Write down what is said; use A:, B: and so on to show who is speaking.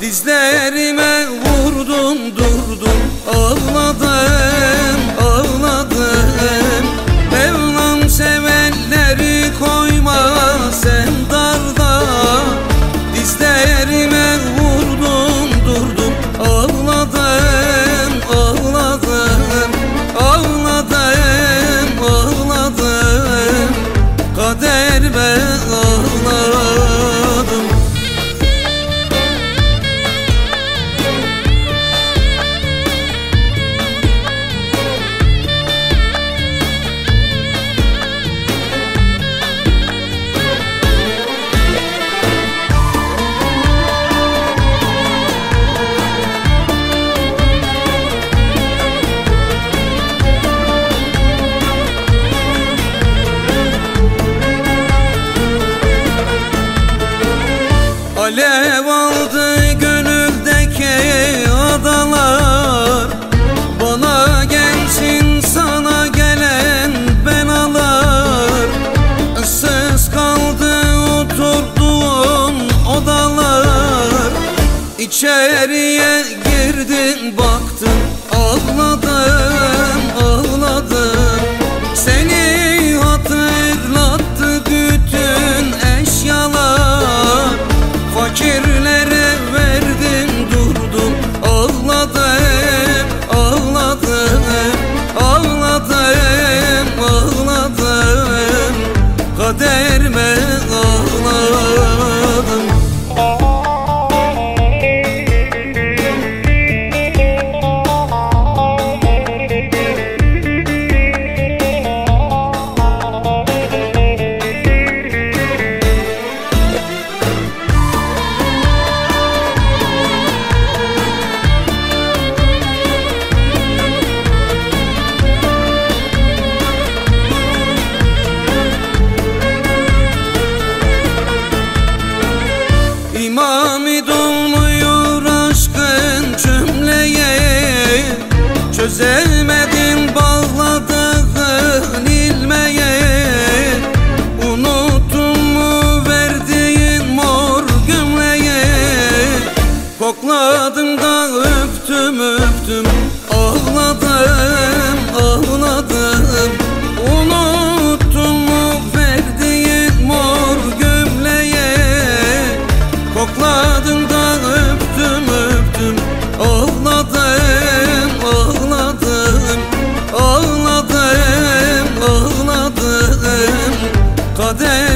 A: Dizlerime İçeriye girdin baktın ağladın Yanaklarından öptüm öptüm. Ağladım ağladım. Unuttun mu verdiğin mor gömleğe? Kokladığından öptüm öptüm. Ağladım ağladım. Ağladım ağladım. Kader